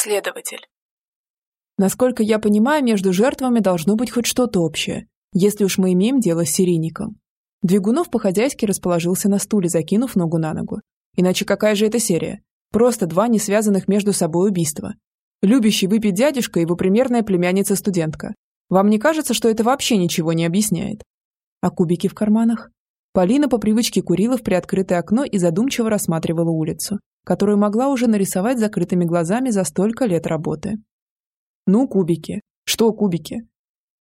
Следователь. Насколько я понимаю, между жертвами должно быть хоть что-то общее, если уж мы имеем дело с серийником. Двигунов по-хозяйски расположился на стуле, закинув ногу на ногу. Иначе какая же это серия? Просто два не связанных между собой убийства. Любящий выпить дядюшка и его примерная племянница-студентка. Вам не кажется, что это вообще ничего не объясняет? А кубики в карманах? Полина по привычке курила в приоткрытое окно и задумчиво рассматривала улицу, которую могла уже нарисовать закрытыми глазами за столько лет работы. Ну, кубики. Что кубики?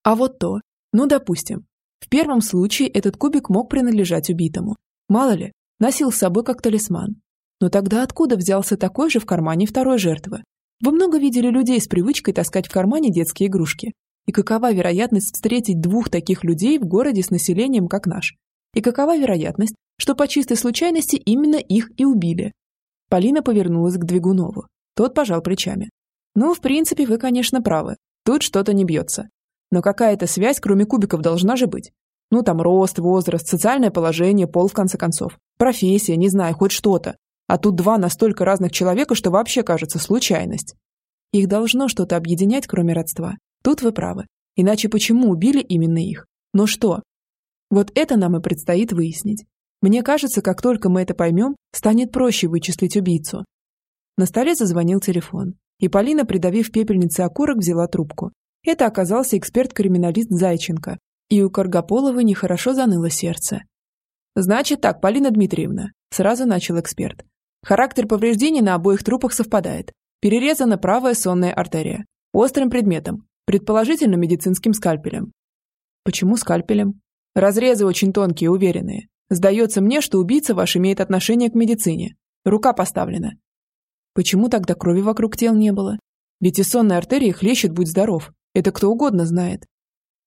А вот то. Ну, допустим. В первом случае этот кубик мог принадлежать убитому. Мало ли, носил с собой как талисман. Но тогда откуда взялся такой же в кармане второй жертвы? Вы много видели людей с привычкой таскать в кармане детские игрушки. И какова вероятность встретить двух таких людей в городе с населением, как наш? И какова вероятность, что по чистой случайности именно их и убили? Полина повернулась к Двигунову. Тот пожал плечами. Ну, в принципе, вы, конечно, правы. Тут что-то не бьется. Но какая-то связь, кроме кубиков, должна же быть. Ну, там рост, возраст, социальное положение, пол, в конце концов. Профессия, не знаю, хоть что-то. А тут два настолько разных человека, что вообще кажется случайность. Их должно что-то объединять, кроме родства. Тут вы правы. Иначе почему убили именно их? Но что? Вот это нам и предстоит выяснить. Мне кажется, как только мы это поймем, станет проще вычислить убийцу. На столе зазвонил телефон. И Полина, придавив пепельнице окурок, взяла трубку. Это оказался эксперт-криминалист Зайченко. И у Каргополова нехорошо заныло сердце. «Значит так, Полина Дмитриевна», – сразу начал эксперт. «Характер повреждений на обоих трупах совпадает. Перерезана правая сонная артерия. Острым предметом, предположительно медицинским скальпелем». «Почему скальпелем?» «Разрезы очень тонкие, уверенные. Сдается мне, что убийца ваш имеет отношение к медицине. Рука поставлена. Почему тогда крови вокруг тел не было? Ведь и сонная артерия хлещет, будь здоров. Это кто угодно знает.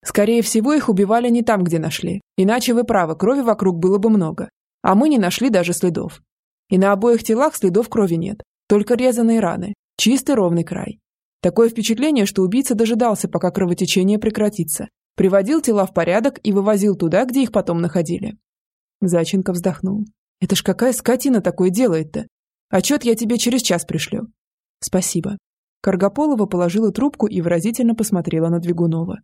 Скорее всего, их убивали не там, где нашли. Иначе вы правы, крови вокруг было бы много. А мы не нашли даже следов. И на обоих телах следов крови нет. Только резаные раны. Чистый ровный край. Такое впечатление, что убийца дожидался, пока кровотечение прекратится. Приводил тела в порядок и вывозил туда, где их потом находили. Заченко вздохнул. Это ж какая скотина такое делает-то? Отчет я тебе через час пришлю». «Спасибо». Каргополова положила трубку и выразительно посмотрела на Двигунова.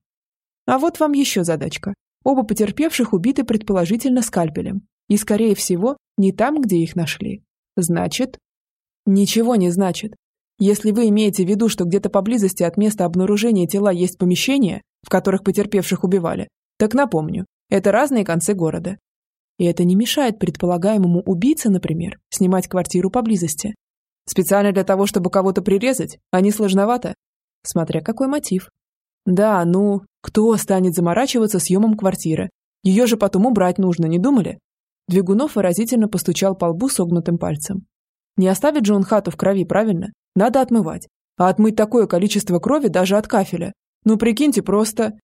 «А вот вам еще задачка. Оба потерпевших убиты предположительно скальпелем. И, скорее всего, не там, где их нашли. Значит...» «Ничего не значит. Если вы имеете в виду, что где-то поблизости от места обнаружения тела есть помещения, в которых потерпевших убивали, так напомню, это разные концы города. И это не мешает предполагаемому убийце, например, снимать квартиру поблизости. Специально для того, чтобы кого-то прирезать, а не сложновато. Смотря какой мотив. Да, ну, кто станет заморачиваться съемом квартиры? Ее же потом убрать нужно, не думали? Двигунов выразительно постучал по лбу согнутым пальцем. Не оставит же он хату в крови, правильно? Надо отмывать. А отмыть такое количество крови даже от кафеля. Ну, прикиньте, просто...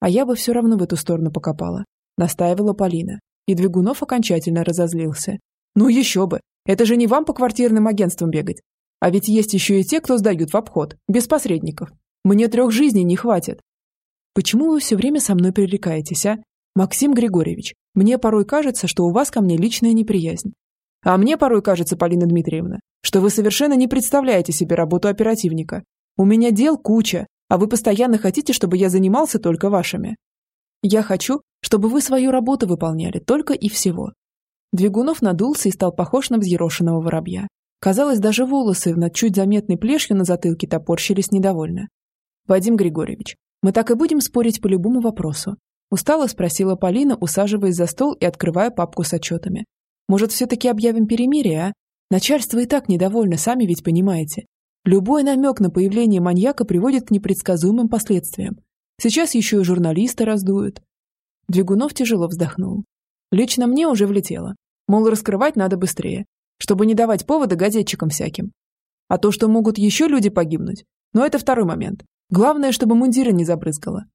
А я бы все равно в эту сторону покопала. Настаивала Полина. И Двигунов окончательно разозлился. «Ну еще бы! Это же не вам по квартирным агентствам бегать. А ведь есть еще и те, кто сдают в обход, без посредников. Мне трех жизней не хватит». «Почему вы все время со мной пререкаетесь, а? Максим Григорьевич, мне порой кажется, что у вас ко мне личная неприязнь. А мне порой кажется, Полина Дмитриевна, что вы совершенно не представляете себе работу оперативника. У меня дел куча, а вы постоянно хотите, чтобы я занимался только вашими. Я хочу, чтобы вы свою работу выполняли только и всего. Двигунов надулся и стал похож на взъерошенного воробья. Казалось, даже волосы над чуть заметной плешью на затылке топорщились недовольно. «Вадим Григорьевич, мы так и будем спорить по любому вопросу?» Устало спросила Полина, усаживаясь за стол и открывая папку с отчетами. «Может, все-таки объявим перемирие, а? Начальство и так недовольно, сами ведь понимаете. Любой намек на появление маньяка приводит к непредсказуемым последствиям. Сейчас еще и журналисты раздуют. Двигунов тяжело вздохнул. Лично мне уже влетело. Мол, раскрывать надо быстрее, чтобы не давать повода газетчикам всяким. А то, что могут еще люди погибнуть, но это второй момент. Главное, чтобы мундира не забрызгало.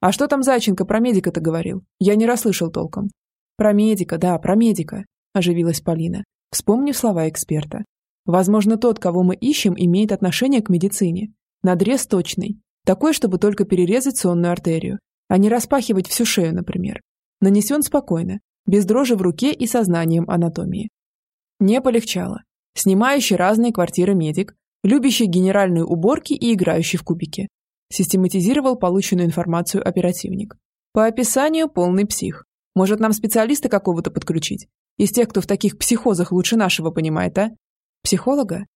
А что там Зайченко про медика-то говорил? Я не расслышал толком. Про медика, да, про медика, оживилась Полина, вспомнив слова эксперта. Возможно, тот, кого мы ищем, имеет отношение к медицине. Надрез точный, такой, чтобы только перерезать сонную артерию, а не распахивать всю шею, например. Нанесен спокойно, без дрожи в руке и сознанием анатомии. Не полегчало. Снимающий разные квартиры медик любящий генеральные уборки и играющий в кубики. Систематизировал полученную информацию оперативник. По описанию полный псих. Может, нам специалиста какого-то подключить? Из тех, кто в таких психозах лучше нашего понимает, а? Психолога?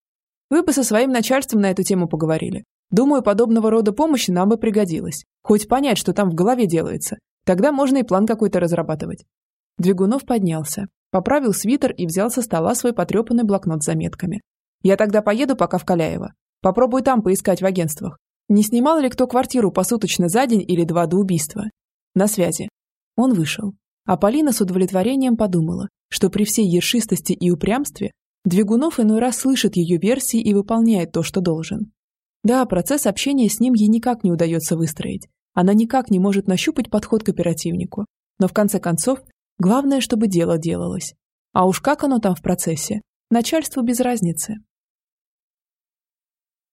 Вы бы со своим начальством на эту тему поговорили. Думаю, подобного рода помощи нам бы пригодилась. Хоть понять, что там в голове делается. Тогда можно и план какой-то разрабатывать. Двигунов поднялся, поправил свитер и взял со стола свой потрепанный блокнот с заметками. Я тогда поеду пока в Каляево. Попробую там поискать в агентствах. Не снимал ли кто квартиру посуточно за день или два до убийства? На связи. Он вышел. А Полина с удовлетворением подумала, что при всей ершистости и упрямстве Двигунов иной раз слышит ее версии и выполняет то, что должен. Да, процесс общения с ним ей никак не удается выстроить. Она никак не может нащупать подход к оперативнику. Но в конце концов, главное, чтобы дело делалось. А уж как оно там в процессе, начальству без разницы.